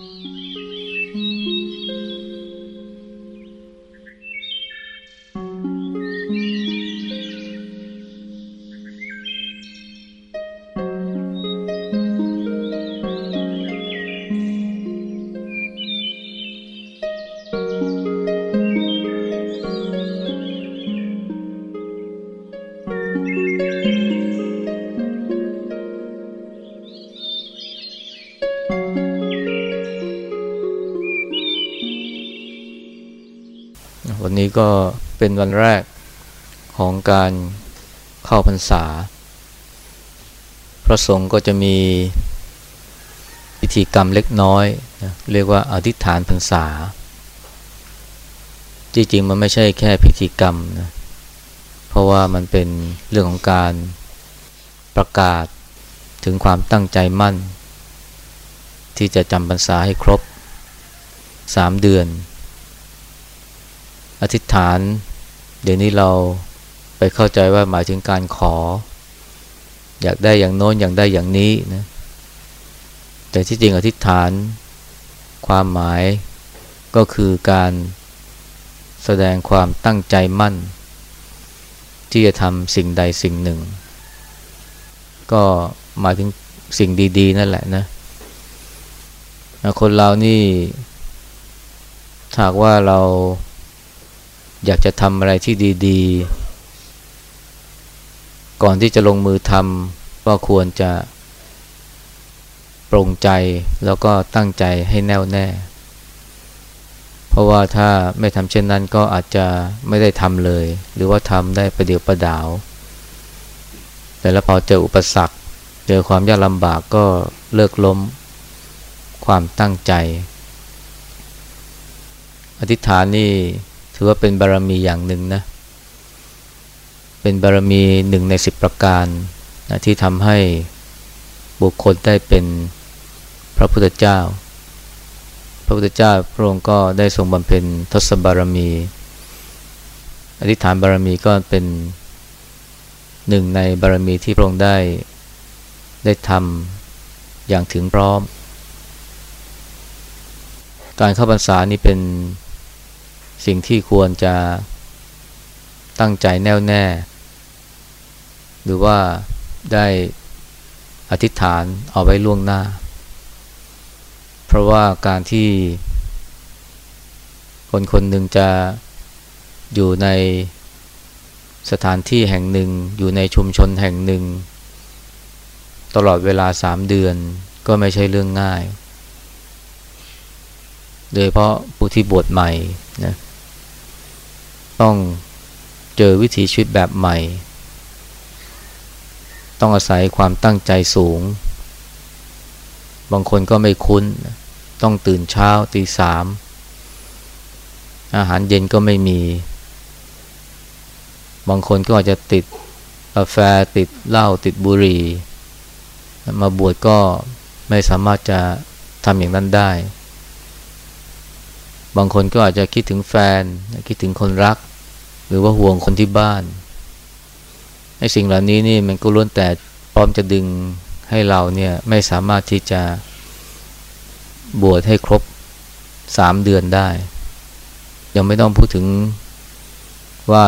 วั ก็เป็นวันแรกของการเข้าพรรษา พระสงฆ์ก็จะมีพิธีกรรมเล็กน้อยนะเรียกว่าอธิษฐานพรรษา จริงๆ มันไม่ใช่แค่พิธีกรรมนะเพราะว่ามันเป็นเรื่องของการประกาศถึงความตั้งใจมั่น ที่จะจำพรรษาให้ครบสามเดือน อธิษฐาน เดี๋ยวนี้เราไปเข้าใจว่าหมายถึงการขอ อยากได้อย่างโน้นอยากได้อย่างนี้นะแต่ที่จริงอธิษฐาน ความหมายก็คือการแสดงความตั้งใจมั่น ที่จะทำสิ่งใดสิ่งหนึ่ง ก็หมายถึงสิ่งดี ๆ นั่นแหละนะคนเรานี่ถากว่าเรา อยากจะทำอะไรที่ดีๆ ก่อนที่จะลงมือทำก็ควรจะปรงใจแล้วก็ตั้งใจให้แน่วแน่ เพราะว่าถ้าไม่ทำเช่นนั้นก็อาจจะไม่ได้ทำเลย หรือว่าทำได้ประเดียวประดาว แต่แล้วพอเจออุปสรรค เจอความยากลำบากก็เลิกล้ม ความตั้งใจ อธิษฐานนี่ ถือว่าเป็นบารมีอย่างหนึ่งนะ เป็นบารมีหนึ่งในสิบประการนะที่ทำให้บุคคลได้เป็นพระพุทธเจ้า พระพุทธเจ้าพระองค์ก็ได้ทรงบำเพ็ญทศบารมี อธิษฐานบารมีก็เป็นหนึ่งในบารมีที่พระองค์ได้ได้ทำอย่างถึงพร้อม การเข้าพรรษานี่เป็น สิ่งที่ควรจะตั้งใจแน่วแน่ หรือว่าได้อธิษฐานเอาไว้ล่วงหน้า เพราะว่าการที่คนคนหนึ่งจะอยู่ในสถานที่แห่งหนึ่ง อยู่ในชุมชนแห่งหนึ่ง ตลอดเวลาสามเดือนก็ไม่ใช่เรื่องง่าย โดยเพราะผู้ที่บวชใหม่นะ ต้องเจอวิถีชีวิตแบบใหม่ ต้องอาศัยความตั้งใจสูง บางคนก็ไม่คุ้น ต้องตื่นเช้าตีสาม อาหารเย็นก็ไม่มี บางคนก็อาจจะติดกาแฟติดเหล้าติดบุหรี่มาบวชก็ไม่สามารถจะทำอย่างนั้นได้ บางคนก็อาจจะคิดถึงแฟน คิดถึงคนรัก หรือว่าห่วงคนที่บ้านไอ้สิ่งเหล่านี้นี่มันก็ล้วนแต่พร้อมจะดึงให้เราเนี่ยไม่สามารถที่จะบวชให้ครบสามเดือนได้ ยังไม่ต้องพูดถึงว่า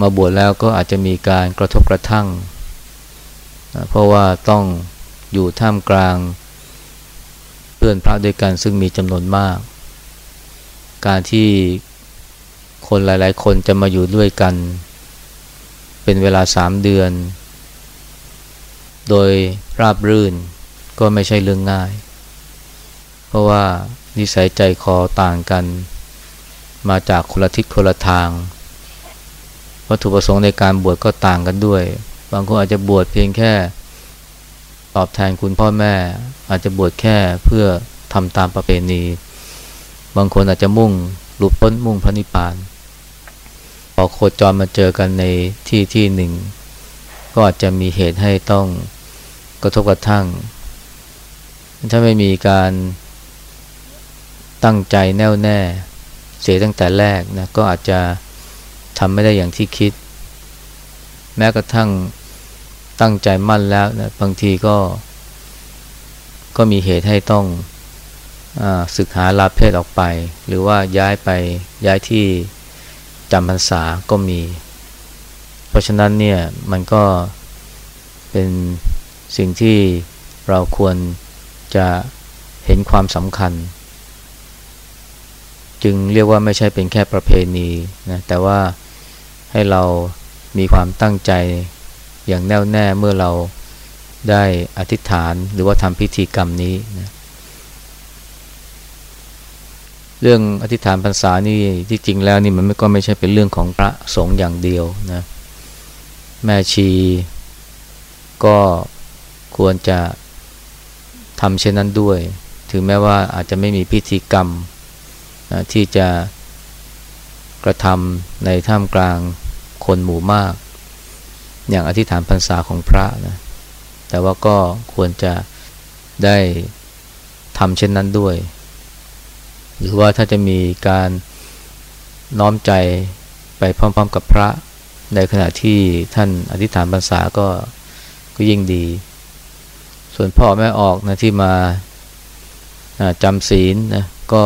มาบวชแล้วก็อาจจะมีการกระทบกระทั่ง เพราะว่าต้องอยู่ท่ามกลางเพื่อนพระด้วยกันซึ่งมีจำนวนมาก การที่ คนหลาย ๆ คนจะมาอยู่ด้วยกัน เป็นเวลาสามเดือน โดยราบรื่นก็ไม่ใช่เรื่องง่าย เพราะว่านิสัยใจคอต่างกัน มาจากคนละทิศคนละทาง วัตถุประสงค์ในการบวชก็ต่างกันด้วย บางคนอาจจะบวชเพียงแค่ ตอบแทนคุณพ่อแม่ อาจจะบวชแค่เพื่อทำตามประเพณี บางคนอาจจะมุ่งหลุดพ้นมุ่งพระนิพพาน พอโคจรมาเจอกันในที่ที่หนึ่ง ก็อาจจะมีเหตุให้ต้องกระทบกระทั่ง ถ้าไม่มีการตั้งใจแน่วแน่ เสียตั้งแต่แรกนะก็อาจจะทำไม่ได้อย่างที่คิด แม้กระทั่งตั้งใจมั่นแล้วนะบางทีก็ ก็มีเหตุให้ต้องศึกหาลาเพศออกไป หรือว่าย้ายไปย้ายที่ จำพรรษาก็มี เพราะฉะนั้นเนี่ยมันก็เป็นสิ่งที่เราควรจะเห็นความสำคัญ จึงเรียกว่าไม่ใช่เป็นแค่ประเพณีนะแต่ว่าให้เรามีความตั้งใจอย่างแน่วแน่เมื่อเราได้อธิษฐานหรือว่าทำพิธีกรรมนี้นะ เรื่องอธิษฐานพรรษานี่ที่จริงแล้วนี่มันก็ไม่ใช่เป็นเรื่องของพระสงฆ์อย่างเดียวนะแม่ชีก็ควรจะทำเช่นนั้นด้วย ถึงแม้ว่าอาจจะไม่มีพิธีกรรมนะที่จะกระทำในท่ามกลางคนหมู่มาก อย่างอธิษฐานพรรษาของพระนะแต่ว่าก็ควรจะได้ทำเช่นนั้นด้วย หรือว่าถ้าจะมีการน้อมใจไปพร้อมๆกับพระ ในขณะที่ท่านอธิษฐานพรรษาก็ก็ยิ่งดี ส่วนพ่อแม่ออกนะที่มาจำศีลนะก็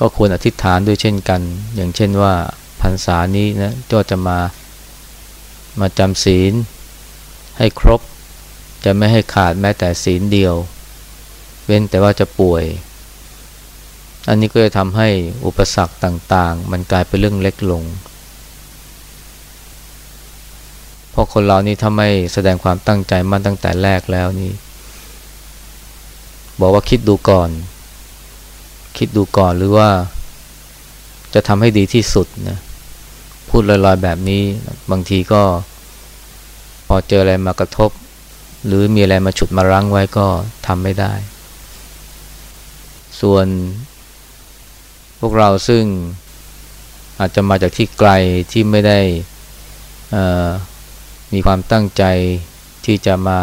ก็ควรอธิษฐานด้วยเช่นกัน อย่างเช่นว่าพรรษานี้นะก็จะมามาจำศีลให้ครบ จะไม่ให้ขาดแม้แต่ศีลเดียว เว้นแต่ว่าจะป่วย อันนี้ก็จะทำให้อุปสรรคต่างๆ มันกลายเป็นเรื่องเล็กลง เพราะคนเรานี่ถ้าไม่แสดงความตั้งใจมั่นตั้งแต่แรกแล้วนี่ บอกว่าคิดดูก่อน คิดดูก่อนหรือว่า จะทำให้ดีที่สุดนะ พูดลอยๆแบบนี้บางทีก็ พอเจออะไรมากระทบ หรือมีอะไรมาฉุดมารั้งไว้ก็ทำไม่ได้ ส่วน วกเราซึ่งอาจจะมาจากที่ไกลที่ไม่ได้มีความตั้งใจที่จะมา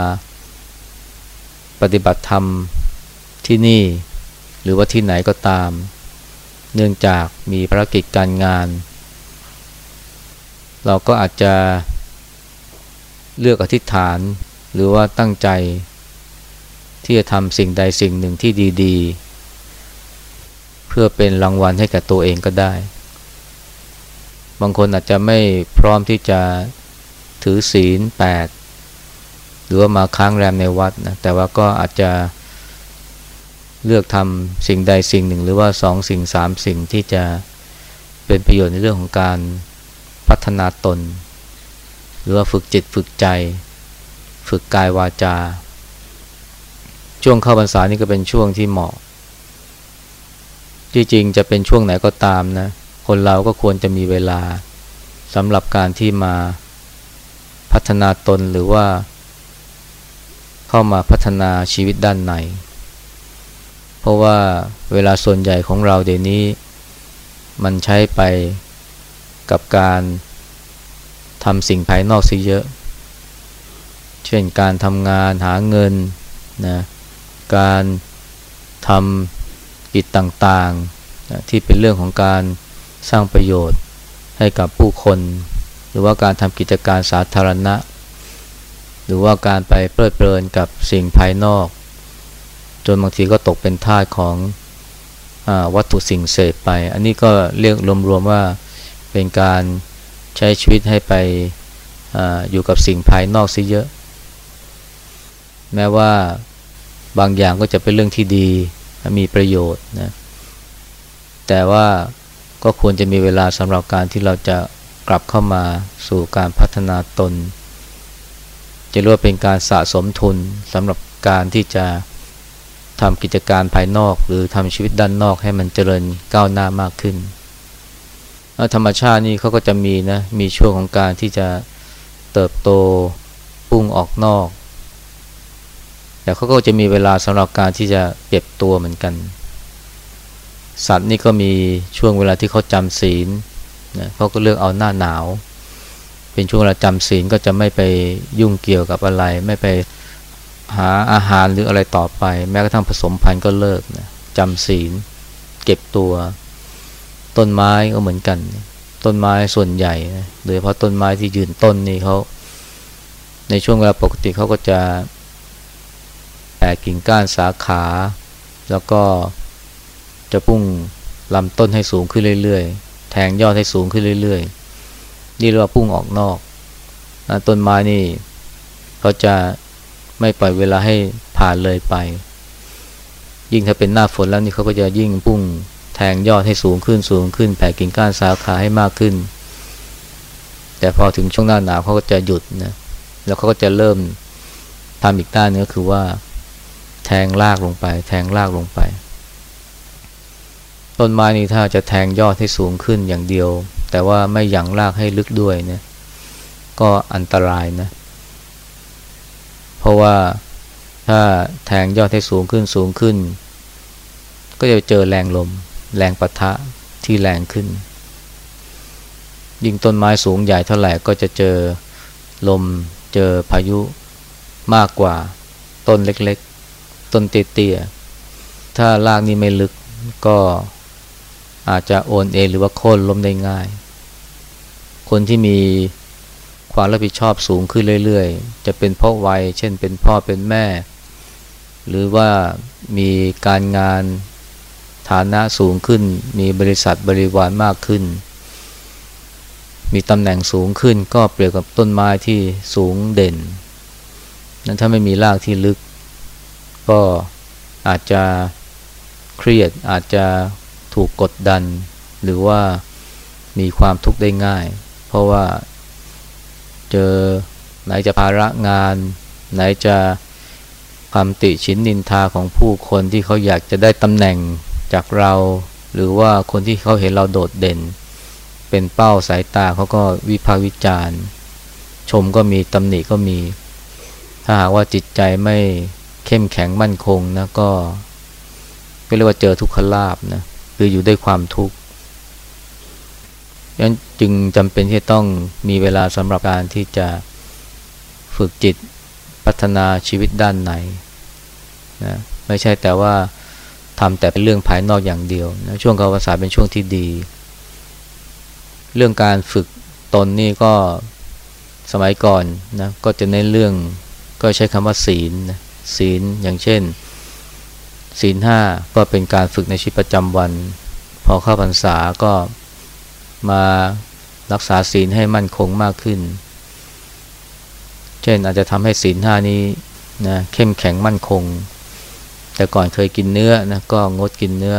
ปฏิบัติธรรมที่นี่ หรือว่าที่ไหนก็ตาม เนื่องจากมีภารกิจการงาน เราก็อาจจะเลือกอธิษฐานหรือว่าตั้งใจ ที่จะทำสิ่งใดสิ่งหนึ่งที่ดี ๆ เพื่อเป็นรางวัลให้กับตัวเองก็ได้ บางคนอาจจะไม่พร้อมที่จะถือศีลแปดหรือว่ามาค้างแรมในวัดนะแต่ว่าก็อาจจะเลือกทำสิ่งใดสิ่งหนึ่ง หรือว่าสองสิ่งสามสิ่งที่จะเป็นประโยชน์ในเรื่องของการพัฒนาตน หรือว่าฝึกจิตฝึกใจ ฝึกกายวาจา ช่วงเข้าพรรษานี่ก็เป็นช่วงที่เหมาะ ที่จริงจะเป็นช่วงไหนก็ตามนะ คนเราก็ควรจะมีเวลาสำหรับการที่มาพัฒนาตนหรือว่า เข้ามาพัฒนาชีวิตด้านใน เพราะว่าเวลาส่วนใหญ่ของเราเดี๋ยวนี้ มันใช้ไปกับการทำสิ่งภายนอกซะเยอะ เช่นการทำงานหาเงินนะ การทำ กิจต่างๆ ที่เป็นเรื่องของการสร้างประโยชน์ให้กับผู้คน หรือว่าการทำกิจการสาธารณะ หรือว่าการไปเพลิดเพลินกับสิ่งภายนอก จนบางทีก็ตกเป็นท่าของอวัตถุสิ่งเสพไป อันนี้ก็เรียกรวมๆว่าเป็นการใช้ชีวิตให้ไปออยู่กับสิ่งภายนอกซิเยอะ แม้ว่าบางอย่างก็จะเป็นเรื่องที่ดี มีประโยชน์นะแต่ว่าก็ควรจะมีเวลาสำหรับการที่เราจะกลับเข้ามาสู่การพัฒนาตน จะเรียกว่าเป็นการสะสมทุนสำหรับการที่จะทำกิจการภายนอก หรือทำชีวิตด้านนอกให้มันเจริญก้าวหน้ามากขึ้น ธรรมชาตินี่เขาก็จะมีนะมีช่วงของการที่จะเติบโตพุ่งออกนอก แต่เขาก็จะมีเวลาสำหรับการที่จะเก็บตัวเหมือนกัน สัตว์นี่ก็มีช่วงเวลาที่เขาจำศีลนะเขาก็เลือกเอาหน้าหนาว เป็นช่วงเวลาจำศีลก็จะไม่ไปยุ่งเกี่ยวกับอะไร ไม่ไปหาอาหารหรืออะไรต่อไป แม้กระทั่งผสมพันธุ์ก็เลิกนะจำศีล เก็บตัว ต้นไม้ก็เหมือนกัน ต้นไม้ส่วนใหญ่นะโดยเฉพาะต้นไม้ที่ยืนต้นนี่เขาในช่วงเวลาปกติเขาก็จะ แตกกิ่งก้านสาขา แล้วก็จะพุ่งลำต้นให้สูงขึ้นเรื่อยๆ แทงยอดให้สูงขึ้นเรื่อยๆ นี่เรียกว่าพุ่งออกนอก ต้นไม้นี่เขาจะไม่ปล่อยเวลาให้ผ่านเลยไป ยิ่งถ้าเป็นหน้าฝนแล้วนี่เขาก็จะยิ่งพุ่งแทงยอดให้สูงขึ้นสูงขึ้น แผ่กิ่งก้านสาขาให้มากขึ้น แต่พอถึงช่วงหน้าหนาวเขาก็จะหยุดนะ แล้วเขาก็จะเริ่มทำอีกด้านนึงก็คือว่า ทงรากลงไป แทงรากลงไป ต้นไม้นี่ถ้าจะแทงยอดให้สูงขึ้นอย่างเดียว แต่ว่าไม่หยั่งรากให้ลึกด้วยเนี่ยก็อันตรายนะ เพราะว่าถ้าแทงยอดให้สูงขึ้นสูงขึ้น ก็จะเจอแรงลม แรงปะทะที่แรงขึ้น ยิ่งต้นไม้สูงใหญ่เท่าไหร่ก็จะเจอลมเจอพายุมากกว่าต้นเล็ก ต้นเตี้ยๆถ้ารากนี่ไม่ลึกก็อาจจะโอนเองหรือว่าโค่นล้มได้ง่าย คนที่มีความรับผิดชอบสูงขึ้นเรื่อยๆ จะเป็นพ่อวัย เช่นเป็นพ่อเป็นแม่ หรือว่ามีการงานฐานะสูงขึ้น มีบริษัทบริวารมากขึ้น มีตำแหน่งสูงขึ้นก็เปรียบกับต้นไม้ที่สูงเด่น นั้นถ้าไม่มีรากที่ลึก ก็อาจจะเครียดอาจจะถูกกดดัน หรือว่ามีความทุกข์ได้ง่าย เพราะว่าเจอไหนจะภาระงาน ไหนจะคำติชินนินทาของผู้คนที่เขาอยากจะได้ตำแหน่งจากเรา หรือว่าคนที่เขาเห็นเราโดดเด่น เป็นเป้าสายตาเขาก็วิพากษ์วิจารณ์ ชมก็มีตำหนิก็มี ถ้าหากว่าจิตใจไม่ เข้มแข็งมั่นคงนะก็เรียกว่าเจอทุกขลาบนะคืออยู่ด้วยความทุกข์ยังจึงจำเป็นที่ต้องมีเวลาสำหรับการที่จะฝึกจิตพัฒนาชีวิตด้านในนะไม่ใช่แต่ว่าทำแต่เป็นเรื่องภายนอกอย่างเดียวนะช่วงกาภาษาเป็นช่วงที่ดี เรื่องการฝึกตนนี่ก็สมัยก่อนนะก็จะเน้นเรื่องก็ใช้คำว่าศีลนะ ศีลอย่างเช่น ศีลห้าก็เป็นการฝึกในชีวิตประจำวัน พอเข้าพรรษาก็มารักษาศีลให้มั่นคงมากขึ้น เช่นอาจจะทำให้ศีลห้านี้นะเข้มแข็งมั่นคง แต่ก่อนเคยกินเนื้อนะก็งดกินเนื้อ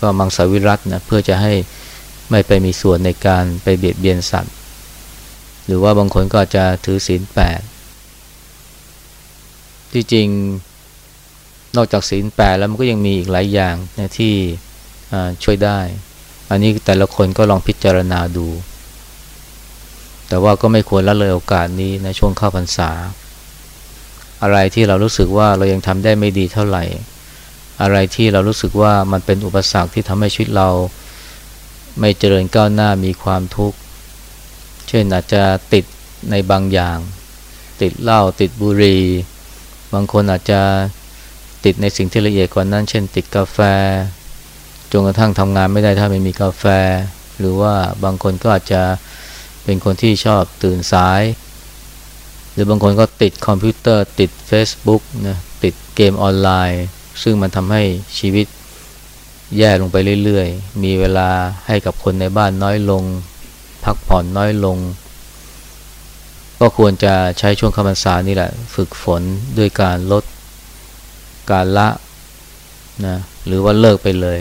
ก็มังสวิรัตนะเพื่อจะให้ไม่ไปมีส่วนในการไปเบียดเบียนสัตว์ หรือว่าบางคนก็จะถือศีลแปด ที่จริงนอกจากศีลแปดแล้วมันก็ยังมีอีกหลายอย่างนะที่ช่วยได้ อันนี้แต่ละคนก็ลองพิจารณาดู แต่ว่าก็ไม่ควรละเลยโอกาสนี้ในช่วงเข้าพรรษา อะไรที่เรารู้สึกว่าเรายังทำได้ไม่ดีเท่าไหร่ อะไรที่เรารู้สึกว่ามันเป็นอุปสรรคที่ทำให้ชีวิตเรา ไม่เจริญก้าวหน้ามีความทุกข์ เช่นอาจจะติดในบางอย่าง ติดเหล้าติดบุหรี่ บางคนอาจจะติดในสิ่งที่ละเอียดกว่านั้น เช่น ติดกาแฟ จนกระทั่งทำงานไม่ได้ถ้าไม่มีกาแฟ หรือว่าบางคนก็อาจจะเป็นคนที่ชอบตื่นสาย หรือบางคนก็ติดคอมพิวเตอร์ ติด Facebook นะติดเกมออนไลน์ ซึ่งมันทำให้ชีวิตแย่ลงไปเรื่อยๆ มีเวลาให้กับคนในบ้านน้อยลง พักผ่อนน้อยลง ก็ควรจะใช้ช่วงคำพรรษานี่แหละ ฝึกฝนด้วยการลดการละนะหรือว่าเลิกไปเลย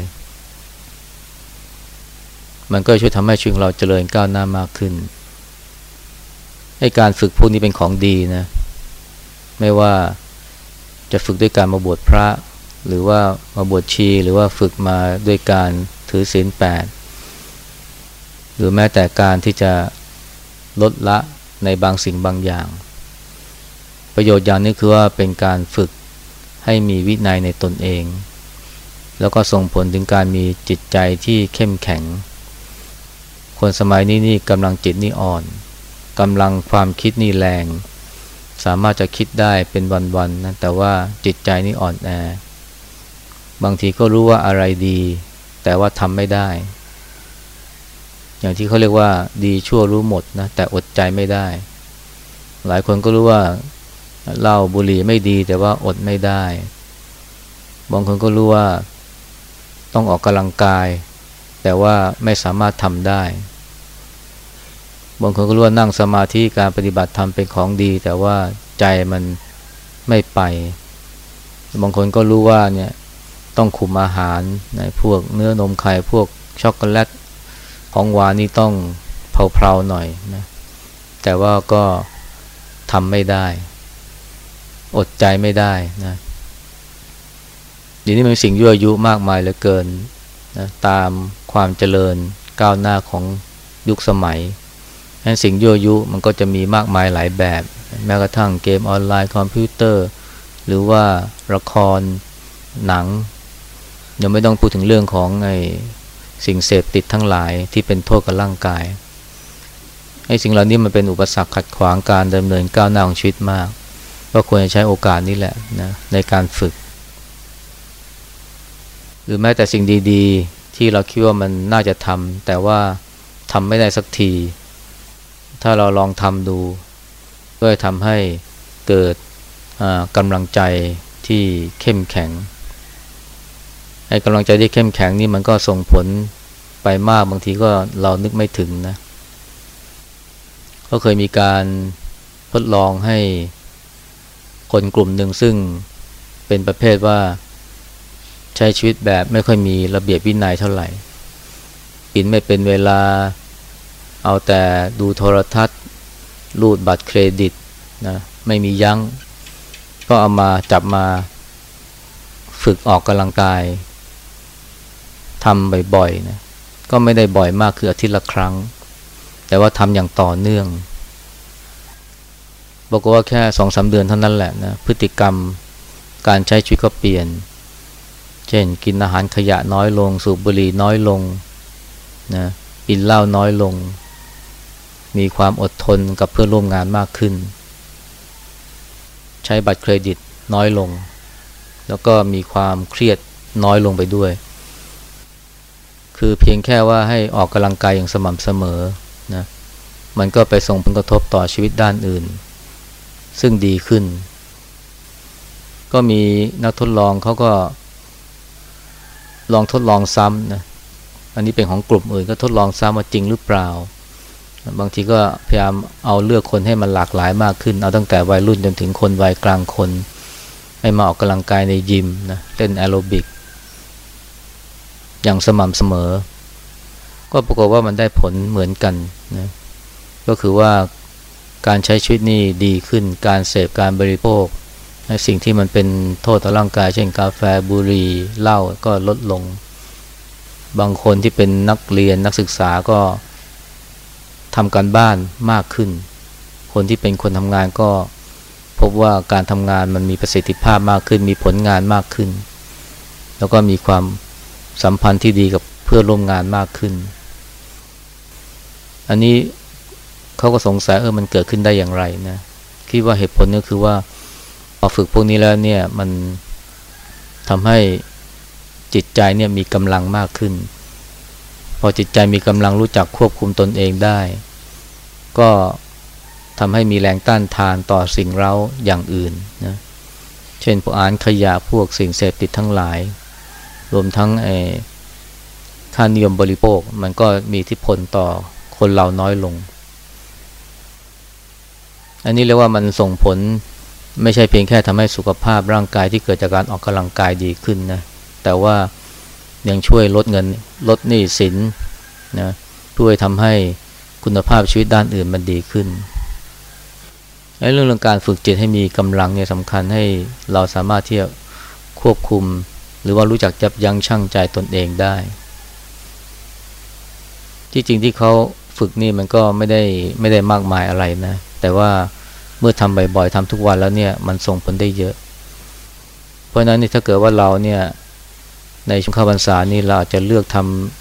มันก็ช่วยทำให้ชีวิตเราเจริญก้าวหน้ามากขึ้นให้การฝึกพวกนี้เป็นของดีนะ ไม่ว่าจะฝึกด้วยการมาบวชพระ หรือว่ามาบวชชีหรือว่าฝึกมาด้วยการถือศีลแปดหรือแม้แต่การที่จะลดละ ในบางสิ่งบางอย่าง ประโยชน์อย่างนี้คือว่าเป็นการฝึกให้มีวินัยในตนเอง แล้วก็ส่งผลถึงการมีจิตใจที่เข้มแข็ง คนสมัยนี้นี่กำลังจิตนี่อ่อนกำลังความคิดนี่แรง สามารถจะคิดได้เป็นวันๆนะแต่ว่าจิตใจนี่อ่อนแอ บางทีก็รู้ว่าอะไรดี แต่ว่าทำไม่ได้ อย่างที่เขาเรียกว่าดีชั่วรู้หมดนะแต่อดใจไม่ได้ หลายคนก็รู้ว่าเหล้าบุหรี่ไม่ดีแต่ว่าอดไม่ได้ บางคนก็รู้ว่าต้องออกกำลังกาย แต่ว่าไม่สามารถทำได้ บางคนก็รู้ว่านั่งสมาธิการปฏิบัติธรรมเป็นของดี แต่ว่าใจมันไม่ไป บางคนก็รู้ว่าเนี่ยต้องคุมอาหารในพวกเนื้อนมไข่พวกช็อกโกแลต ของหวานนี่ต้องเพลาๆหน่อยนะแต่ว่าก็ทำไม่ได้ อดใจไม่ได้นะเดี๋ยวนี้มันสิ่งยั่วยุมากมายเหลือเกินนะตามความเจริญก้าวหน้าของยุคสมัยนั้นสิ่งยั่วยุมันก็จะมีมากมายหลายแบบ แม้กระทั่งเกมออนไลน์คอมพิวเตอร์ หรือว่าละครหนังยังไม่ต้องพูดถึงเรื่องของไอ้ สิ่งเสพติดทั้งหลายที่เป็นโทษกับร่างกายไอ้สิ่งเหล่านี้มันเป็นอุปสรรคขัดขวางการดำเนินก้าวหน้าของชีวิตมาก ก็ควรจะใช้โอกาสนี้แหละนะในการฝึก หรือแม้แต่สิ่งดีๆ ที่เราคิดว่ามันน่าจะทำแต่ว่าทำไม่ได้สักที ถ้าเราลองทำดูก็จะทำให้เกิดกำลังใจที่เข้มแข็ง ไอ้กำลังใจที่เข้มแข็งนี่มันก็ส่งผลไปมากบางทีก็เรานึกไม่ถึงนะ ก็เคยมีการทดลองให้คนกลุ่มหนึ่งซึ่งเป็นประเภทว่าใช้ชีวิตแบบไม่ค่อยมีระเบียบวินัยเท่าไหร่ กินไม่เป็นเวลา เอาแต่ดูโทรทัศน์รูดบัตรเครดิตนะไม่มียัง้ง ก็เอามาจับมาฝึกออกกำลังกาย ทำบ่อยๆนะก็ไม่ได้บ่อยมากคืออาทิตย์ละครั้ง แต่ว่าทำอย่างต่อเนื่องบอกว่าแค่สองสาเดือนเท่านั้นแหละนะพฤติกรรมการใช้ชีวิตก็เปลี่ยน เช่นกินอาหารขยะน้อยลง สูบบุหรี่น้อยลงนะกินเหล้าน้อยลง มีความอดทนกับเพื่อนร่วมงานมากขึ้น ใช้บัตรเครดิตน้อยลง แล้วก็มีความเครียดน้อยลงไปด้วย คือเพียงแค่ว่าให้ออกกำลังกายอย่างสม่ำเสมอนะมันก็ไปส่งผลกระทบต่อชีวิตด้านอื่น ซึ่งดีขึ้น ก็มีนักทดลองเขาก็ ลองทดลองซ้ำนะอันนี้เป็นของกลุ่มอื่นก็ทดลองซ้ำว่าจริงหรือเปล่า บางทีก็พยายามเอาเลือกคนให้มันหลากหลายมากขึ้น เอาตั้งแต่วัยรุ่นจนถึงคนวัยกลางคน ให้มาออกกำลังกายในยิมนะเต้นแอโรบิก อย่างสม่ำเสมอ ก็ปรากฏว่ามันได้ผลเหมือนกันนะก็คือว่าการใช้ชีวิตนี่ดีขึ้น การเสพการบริโภคสิ่งที่มันเป็นโทษต่อร่างกาย เช่นกาแฟบุหรี่เหล้าก็ลดลง บางคนที่เป็นนักเรียนนักศึกษาก็ทำการบ้านมากขึ้น คนที่เป็นคนทำงานก็พบว่าการทำงานมันมีประสิทธิภาพมากขึ้น มีผลงานมากขึ้น แล้วก็มีความ สัมพันธ์ที่ดีกับเพื่อนร่วมงานมากขึ้น อันนี้เขาก็สงสัยเออมันเกิดขึ้นได้อย่างไรนะคิดว่าเหตุผลก็คือว่าพอฝึกพวกนี้แล้วเนี่ยมันทำให้จิตใจเนี่ยมีกำลังมากขึ้น พอจิตใจมีกำลังรู้จักควบคุมตนเองได้ ก็ทำให้มีแรงต้านทานต่อสิ่งเร้าอย่างอื่นนะเช่นพวกอ่านขยะพวกสิ่งเสพติดทั้งหลาย รวมทั้งไอ้ค่านิยมบริโภค มันก็มีทิพลต่อคนเราน้อยลง อันนี้เรียกว่ามันส่งผลไม่ใช่เพียงแค่ทำให้สุขภาพร่างกายที่เกิดจากการออกกำลังกายดีขึ้นนะ แต่ว่ายังช่วยลดเงินลดหนี้สินนะช่วยทำให้คุณภาพชีวิตด้านอื่นมันดีขึ้นไอ้เรื่องการฝึกจิตให้มีกำลังเนี่ยสำคัญให้เราสามารถที่จะควบคุม หรือว่ารู้จักจับยั้งชั่งใจตนเองได้ ที่จริงที่เขาฝึกนี่มันก็ไม่ได้ไม่ได้มากมายอะไรนะ แต่ว่าเมื่อทำบ่อยๆทำทุกวันแล้วเนี่ยมันส่งผลได้เยอะ เพราะนั้นนี่ถ้าเกิดว่าเราเนี่ยในช่วงข้าพรรษานี่เราอาจะเลือกท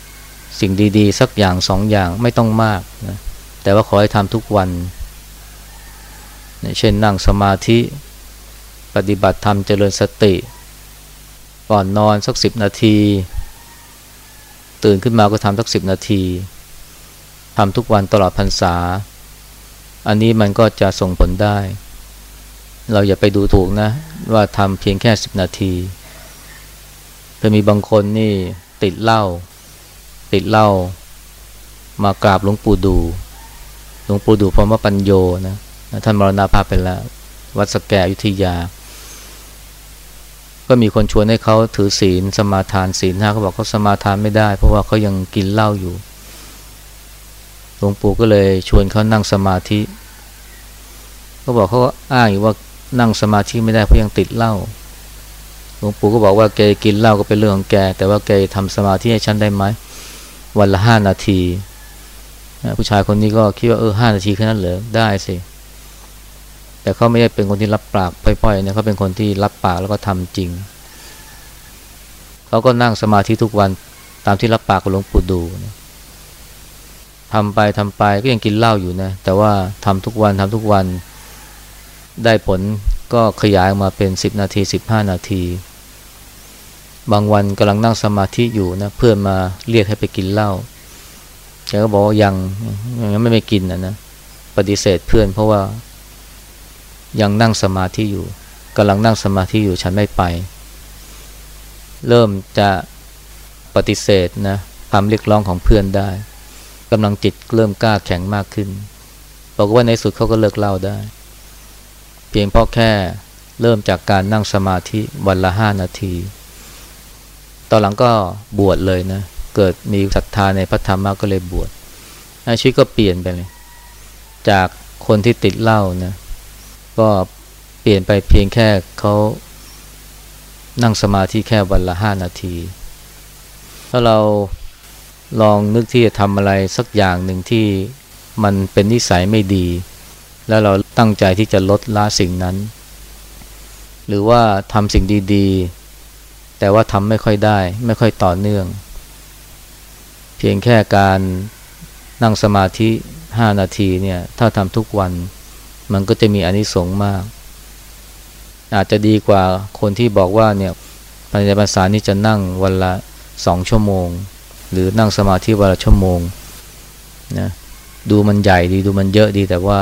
ำสิ่งดีๆ สักอย่างสองอย่างไม่ต้องมากนะแต่ว่าขอให้ทำทุกวันเช่นนั่งสมาธิ ปฏิบัติธรรมเจริญสติ ก่อนนอนสักสิบนาที ตื่นขึ้นมาก็ทำสักสิบนาทีทำทุกวันตลอดพรรษา อันนี้มันก็จะส่งผลได้ เราอย่าไปดูถูกนะ ว่าทำเพียงแค่สิบนาทีจะมีบางคนนี่ติดเหล้าติดเหล้ามากราบหลวงปู่ดูหลวงปู่ดูพรหมปัญโยนะท่านมรณภาพไปแล้ว วัดสแกอยุธยา ก็มีคนชวนให้เขาถือศีลสมาทานศีลห้าเขาบอกเขาสมาทานไม่ได้ เพราะว่าเขายังกินเหล้าอยู่หลวงปู่ก็เลยชวนเขานั่งสมาธิเขาบอกเขาอ้างอยู่ว่านั่งสมาธิไม่ได้เพราะยังติดเหล้าหลวงปู่ก็บอกว่าแกกินเหล้าก็เป็นเรื่องของแก แต่ว่าแกทำสมาธิให้ฉันได้ไหมวันละห้านาที ผู้ชายคนนี้ก็คิดว่าเออห้านาทีแค่นั้นเหรอได้สิ แต่เขาไม่ได้เป็นคนที่รับปากปล่อยๆนะเขาเป็นคนที่รับปากแล้วก็ทำจริง เขาก็นั่งสมาธิทุกวันตามที่รับปากกับหลวงปู่ดูนะทำไปทำไปก็ยังกินเหล้าอยู่นะ แต่ว่าทำทุกวันทำทุกวัน ได้ผลก็ขยายมาเป็นสิบนาทีสิบห้านาที บางวันกำลังนั่งสมาธิอยู่นะเพื่อนมาเรียกให้ไปกินเหล้าแกก็บอกว่ายังยังไม่ไปกินนะนะปฏิเสธเพื่อนเพราะว่า ยังนั่งสมาธิอยู่กำลังนั่งสมาธิอยู่ฉันไม่ไป เริ่มจะปฏิเสธนะความเรียกร้องของเพื่อนได้กำลังจิตเริ่มกล้าแข็งมากขึ้นบอกว่าในสุดเขาก็เลิกเล่าได้ เพียงเพราะแค่เริ่มจากการนั่งสมาธิวันละห้านาที ตอนหลังก็บวชเลยนะ เกิดมีศรัทธาในพระธรรมก็เลยบวชชีวิตก็เปลี่ยนไปเลย จากคนที่ติดเหล้านะ ก็เปลี่ยนไปเพียงแค่เขานั่งสมาธิแค่วันละห้านาที ถ้าเราลองนึกที่จะทำอะไรสักอย่างหนึ่งที่มันเป็นนิสัยไม่ดี แล้วเราตั้งใจที่จะลดละสิ่งนั้น หรือว่าทำสิ่งดีๆ แต่ว่าทำไม่ค่อยได้ ไม่ค่อยต่อเนื่อง เพียงแค่การนั่งสมาธิห้านาทีเนี่ย ถ้าทำทุกวัน มันก็จะมีอนิสงส์มาก อาจจะดีกว่าคนที่บอกว่าเนี่ยปัญญาภาษานี้จะนั่งวันละสองชั่วโมง หรือนั่งสมาธิวันละชั่วโมงนะดูมันใหญ่ดีดูมันเยอะดีแต่ว่า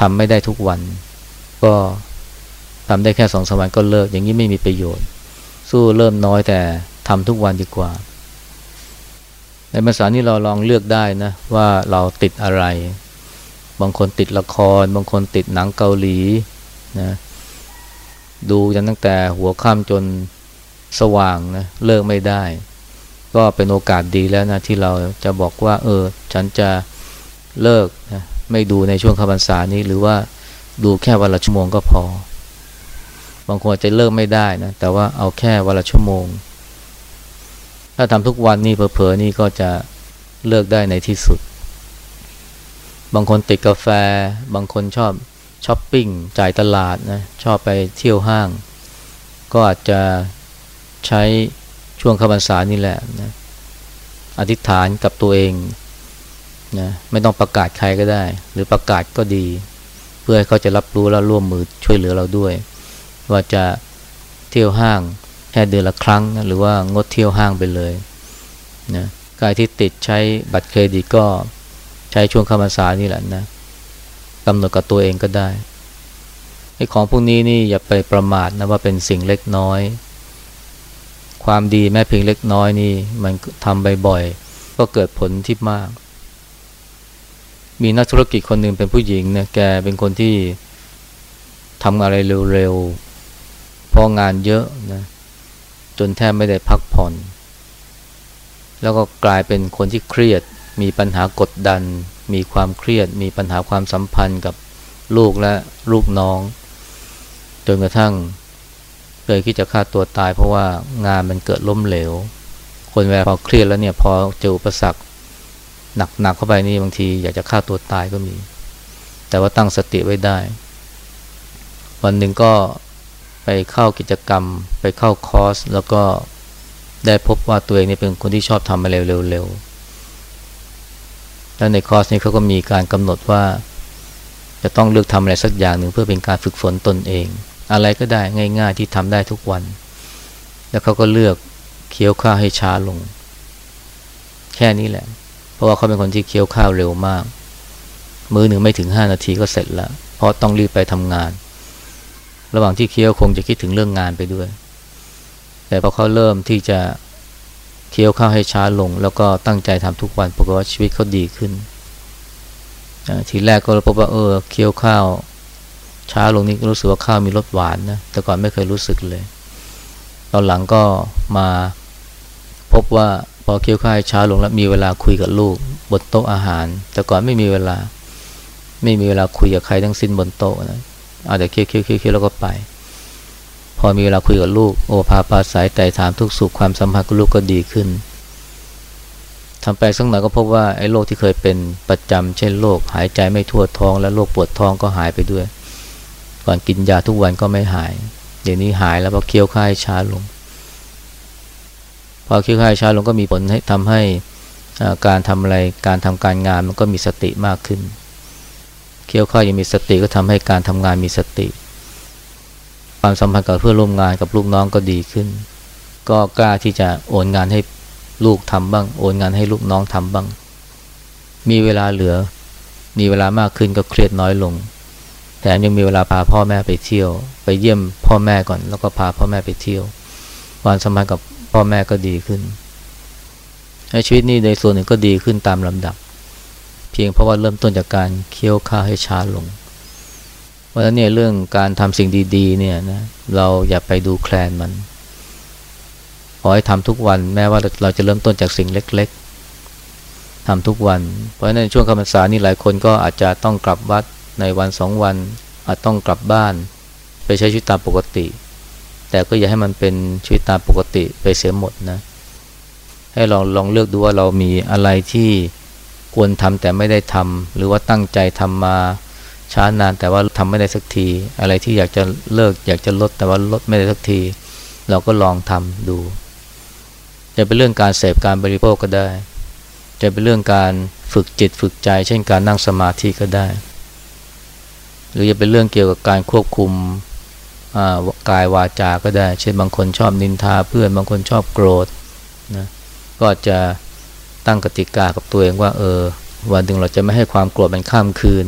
ทำไม่ได้ทุกวัน ก็ทำได้แค่สองสวันก็เลิก อย่างนี้ไม่มีประโยชน์ สู้เริ่มน้อยแต่ทำทุกวันดีกว่า ในภาษานี้เราลองเลือกได้นะว่าเราติดอะไร บางคนติดละคร บางคนติดหนังเกาหลีนะดูจนตั้งแต่หัวค่ำจนสว่างนะเลิกไม่ได้ ก็เป็นโอกาสดีแล้วนะที่เราจะบอกว่า เออ ฉันจะเลิกนะไม่ดูในช่วงคำพรรษานี้ หรือว่าดูแค่วันละชั่วโมงก็พอ บางคนจะเลิกไม่ได้นะแต่ว่าเอาแค่วันละชั่วโมง ถ้าทำทุกวันนี่เผลอๆนี่ก็จะเลิกได้ในที่สุด บางคนติดกาแฟ บางคนชอบช้อปปิ้ง จ่ายตลาดนะ ชอบไปเที่ยวห้าง ก็อาจจะใช้ช่วงคำพรรษานี่แหละนะอธิษฐานกับตัวเองนะไม่ต้องประกาศใครก็ได้ หรือประกาศก็ดี เพื่อให้เขาจะรับรู้แล้วร่วมมือช่วยเหลือเราด้วย ว่าจะเที่ยวห้างแค่เดือนละครั้งนะหรือว่างดเที่ยวห้างไปเลยนะกายที่ติดใช้บัตรเครดิตก็ ใช้ช่วงคำพรรษานี่แหละนะกำหนดกับตัวเองก็ได้ไอ้ของพวกนี้นี่อย่าไปประมาทนะว่าเป็นสิ่งเล็กน้อย ความดีแม้เพียงเล็กน้อยนี่มันทำบ่อยๆก็เกิดผลที่มาก มีนักธุรกิจคนหนึ่งเป็นผู้หญิงนี่ยแกเป็นคนที่ทำอะไรเร็วๆพองานเยอะนะจนแทบไม่ได้พักผ่อน แล้วก็กลายเป็นคนที่เครียด มีปัญหากดดัน มีความเครียด มีปัญหาความสัมพันธ์กับลูกและลูกน้อง จนกระทั่งเคยคิดจะฆ่าตัวตายเพราะว่างานมันเกิดล้มเหลว คนเวลาพอเครียดแล้วเนี่ยพอเจออุปสรรคหนักๆเข้าไปนี่บางทีอยากจะฆ่าตัวตายก็มี แต่ว่าตั้งสติไว้ได้ วันหนึ่งก็ไปเข้ากิจกรรม ไปเข้าคอร์ส แล้วก็ได้พบว่าตัวเองนี่เป็นคนที่ชอบทำอะไรเร็วๆ แล้วในคอร์สนี้เขาก็มีการกำหนดว่า จะต้องเลือกทำอะไรสักอย่างหนึ่งเพื่อเป็นการฝึกฝนตนเอง อะไรก็ได้ง่ายๆที่ทำได้ทุกวัน แล้วเขาก็เลือกเคี้ยวข้าวให้ช้าลง แค่นี้แหละ เพราะว่าเขาเป็นคนที่เคี้ยวข้าวเร็วมาก มือหนึ่งไม่ถึงห้านาทีก็เสร็จแล้วเพราะต้องรีบไปทำงาน ระหว่างที่เคี้ยวคงจะคิดถึงเรื่องงานไปด้วย แต่พอเขาเริ่มที่จะ เคี้ยวข้าวให้ช้าลง แล้วก็ตั้งใจทำทุกวันปรากฏว่าชีวิตเขาดีขึ้น ทีแรกก็พบว่าเออเคี้ยวข้าวช้าลงนี้รู้สึกว่าข้าวมีรสหวานนะแต่ก่อนไม่เคยรู้สึกเลย ตอนหลังก็มาพบว่าพอเคี้ยวข้าวช้าลงแล้วมีเวลาคุยกับลูกบนโต๊ะอาหาร แต่ก่อนไม่มีเวลา ไม่มีเวลาคุยกับใครทั้งสิ้นบนโต๊ะนะเอาแต่เคี้ยวเคี้ยวเคี้ยวแล้วก็ไป พอมีเวลาคุยกับลูก โอภาปาสายแต่ถามทุกสุขความสัมพันธ์กับลูกก็ดีขึ้นทำไปสักหน่อยก็พบว่าไอ้โรคที่เคยเป็นประจำเช่นโรคหายใจไม่ทั่วท้อง และโรคปวดท้องก็หายไปด้วย ก่อนกินยาทุกวันก็ไม่หาย เดี๋ยวนี้หายแล้วเพราะเคี้ยวข้าวช้าลง พอเคี้ยวข้าวช้าลงก็มีผลให้ทำให้การทำอะไรการทำการงานมันก็มีสติมากขึ้น เคี้ยวข้ายังมีสติก็ทำให้การทำงานมีสติ ความสัมพันธ์กับเพื่อนร่วมงานกับลูกน้องก็ดีขึ้น ก็กล้าที่จะโอนงานให้ลูกทำบ้าง โอนงานให้ลูกน้องทำบ้าง มีเวลาเหลือ มีเวลามากขึ้นก็เครียดน้อยลงแต่ยังมีเวลาพาพ่อแม่ไปเที่ยว ไปเยี่ยมพ่อแม่ก่อน แล้วก็พาพ่อแม่ไปเที่ยวความสัมพันธ์กับพ่อแม่ก็ดีขึ้นชีวิตนี้ในส่วนหนึ่งก็ดีขึ้นตามลำดับ เพียงเพราะว่าเริ่มต้นจากการเคี่ยวข้าวให้ช้าลง เพราะฉะนั้นเนี่ยเรื่องการทำสิ่งดีๆเนี่ยนะเราอย่าไปดูแคลนมัน ขอให้ทำทุกวันแม้ว่าเราจะเริ่มต้นจากสิ่งเล็ก ๆทำทุกวัน เพราะฉะนั้นในช่วงคำพรรษานี่หลายคนก็อาจจะต้องกลับวัดในวันสองวัน อาจต้องกลับบ้าน ไปใช้ชีวิตตามปกติ แต่ก็อย่าให้มันเป็นชีวิตตามปกติไปเสียหมดนะให้ลองลองเลือกดูว่าเรามีอะไรที่ควรทำแต่ไม่ได้ทำหรือว่าตั้งใจทำมา ช้านานแต่ว่าทำไม่ได้สักที อะไรที่อยากจะเลิก อยากจะลดแต่ว่าลดไม่ได้สักที เราก็ลองทำดู จะเป็นเรื่องการเสพการบริโภคก็ได้ จะเป็นเรื่องการฝึกจิตฝึกใจ เช่นการนั่งสมาธิก็ได้ หรือจะเป็นเรื่องเกี่ยวกับการควบคุมกายวาจาก็ได้ เช่นบางคนชอบนินทาเพื่อนบางคนชอบโกรธนะก็จะตั้งกติกากับตัวเองว่าเออวันหนึ่งเราจะไม่ให้ความโกรธมันข้ามคืน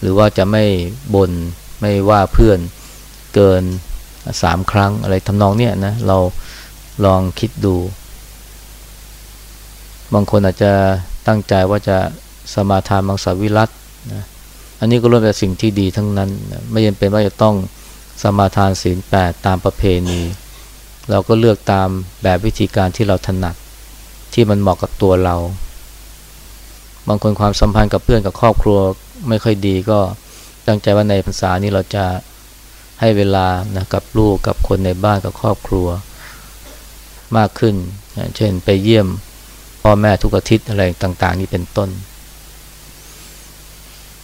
หรือว่าจะไม่บน่นไม่ว่าเพื่อนเกินสามครั้งอะไรทำนองเนี้ยนะเราลองคิดดู บางคนอาจจะตั้งใจว่าจะสมาทานมังสวิรัตนะอันนี้ก็ล้วนเป็นสิ่งที่ดีทั้งนั้นนะไม่จำเป็นว่าจะต้องสมาทานศีลแปดตามประเพณี เราก็เลือกตามแบบวิธีการที่เราถนัด ที่มันเหมาะกับตัวเรา บางคนความสัมพันธ์กับเพื่อนกับครอบครัว ไม่ค่อยดีก็ตั้งใจว่าในพรรษานี้เราจะให้เวลานะกับลูกกับคนในบ้านกับครอบครัวมากขึ้น เช่นไปเยี่ยมพ่อแม่ทุกอาทิตย์อะไรต่าง ๆ นี่เป็นต้น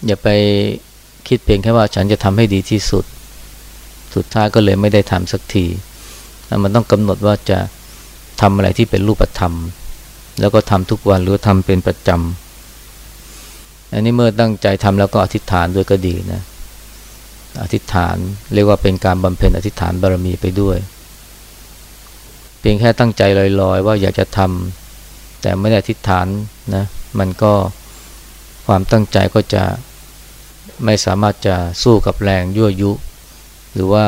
อย่าไปคิดเพียงแค่ว่าฉันจะทำให้ดีที่สุด สุดท้ายก็เลยไม่ได้ทำสักที มันต้องกำหนดว่าจะทำอะไรที่เป็นรูปธรรม แล้วก็ทำทุกวันหรือทำเป็นประจำ อันนี้เมื่อตั้งใจทำแล้วก็อธิษฐานด้วยก็ดีนะ อธิษฐานเรียกว่าเป็นการบำเพ็ญอธิษฐานบารมีไปด้วย เพียงแค่ตั้งใจลอยๆ ว่าอยากจะทำแต่ไม่ได้ทิฏฐานนะ มันก็ความตั้งใจก็จะไม่สามารถจะสู้กับแรงยั่วยุ หรือว่า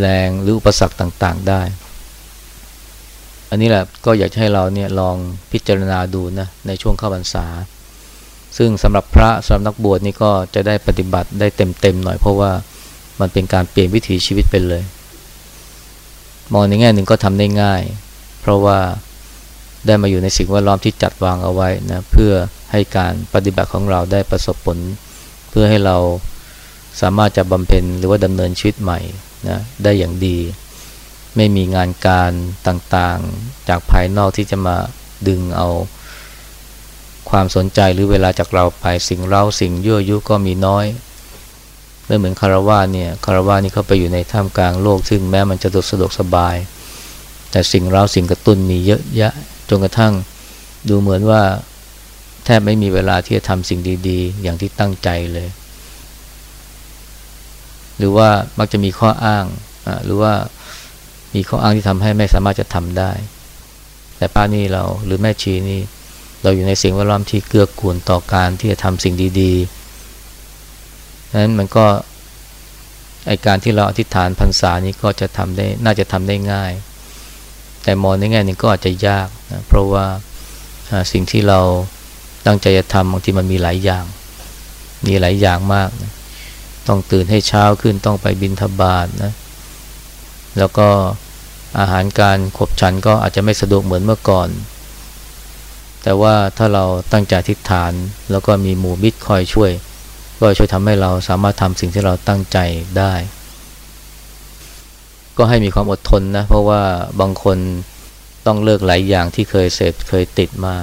แรงหรืออุปสรรคต่างๆได้ อันนี้แหละก็อยากให้เราเนี่ยลองพิจารณาดูนะในช่วงเข้าพรรษา ซึ่งสำหรับพระสำหรับนักบวชนี่ก็จะได้ปฏิบัติได้เต็มๆหน่อยเพราะว่ามันเป็นการเปลี่ยนวิถีชีวิตไปเลย มองในแง่หนึ่งก็ทำได้ง่าย เพราะว่าได้มาอยู่ในสิ่งแวดล้อมที่จัดวางเอาไว้นะเพื่อให้การปฏิบัติของเราได้ประสบผล เพื่อให้เราสามารถจะบำเพ็ญหรือว่าดำเนินชีวิตใหม่นะได้อย่างดี ไม่มีงานการต่างๆ จากภายนอกที่จะมาดึงเอาความสนใจหรือเวลาจากเราไปสิ่งเราสิ่งยั่วยุก็มีน้อยไม่เหมือนคารวาเนี่ยคารวานี่เขาไปอยู่ในท่ามกลางโลก ซึ่งแม้มันจะสะดวกสบาย แต่สิ่งเราสิ่งกระตุ้นมีเยอะแยะจนกระทั่งดูเหมือนว่า แทบไม่มีเวลาที่จะทำสิ่งดีๆ อย่างที่ตั้งใจเลย หรือว่ามักจะมีข้ออ้างหรือว่า มีข้ออ้างที่ทำให้ไม่สามารถจะทำได้ แต่ป้านี่เราหรือแม่ชีนี่ เราอยู่ในสิ่งแวดล้อมที่เกื้อกูลต่อการที่จะทำสิ่งดีๆนั้นมันก็ไอการที่เราอธิษฐานพรรษานี้ก็จะทำได้น่าจะทำได้ง่าย แต่มองในแง่หนึงก็อาจจะยากนะเพราะว่าสิ่งที่เราตั้งใจจะทำบางทีมันมีหลายอย่าง มีหลายอย่างมากนะต้องตื่นให้เช้าขึ้นต้องไปบินทบาทนะแล้วก็ อาหารการขบฉันก็อาจจะไม่สะดวกเหมือนเมื่อก่อน แต่ว่าถ้าเราตั้งใจทิฏฐาน แล้วก็มีหมู่มิตรคอยช่วย ก็ช่วยทำให้เราสามารถทำสิ่งที่เราตั้งใจได้ ก็ให้มีความอดทนนะ เพราะว่าบางคนต้องเลิกหลายอย่างที่เคยเสพเคยติดมา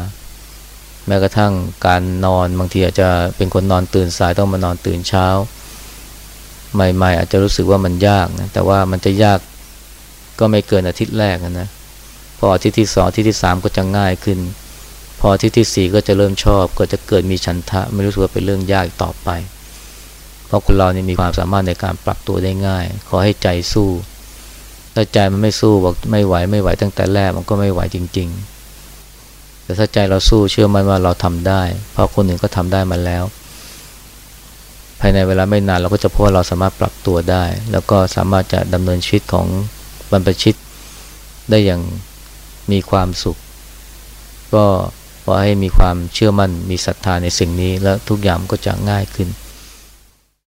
แม้กระทั่งการนอนบางทีอาจจะเป็นคนนอนตื่นสายต้องมานอนตื่นเช้า ใหม่ ๆ อาจจะรู้สึกว่ามันยากนะแต่ว่ามันจะยาก ก็ไม่เกินอาทิตย์แรกนะพออาทิตย์ที่สองอาทิตย์ที่สามก็จะง่ายขึ้น พออาทิตย์ที่สี่ก็จะเริ่มชอบ ก็จะเกิดมีฉันทะ ไม่รู้สึกว่าเป็นเรื่องยากต่อไป เพราะคนเรานี่มีความสามารถในการปรับตัวได้ง่าย ขอให้ใจสู้ถ้าใจมันไม่สู้บอกไม่ไหวไม่ไหวตั้งแต่แรกมันก็ไม่ไหวจริง ๆ แต่ถ้าใจเราสู้เชื่อมั่นว่าเราทำได้ เพราะคนอื่นก็ทำได้มาแล้ว ภายในเวลาไม่นานเราก็จะพบว่าเราสามารถปรับตัวได้ แล้วก็สามารถจะดำเนินชีวิตของ บรรพชิตได้อย่างมีความสุข ก็ขอให้มีความเชื่อมั่นมีศรัทธาในสิ่งนี้แล้วทุกอย่างก็จะง่ายขึ้น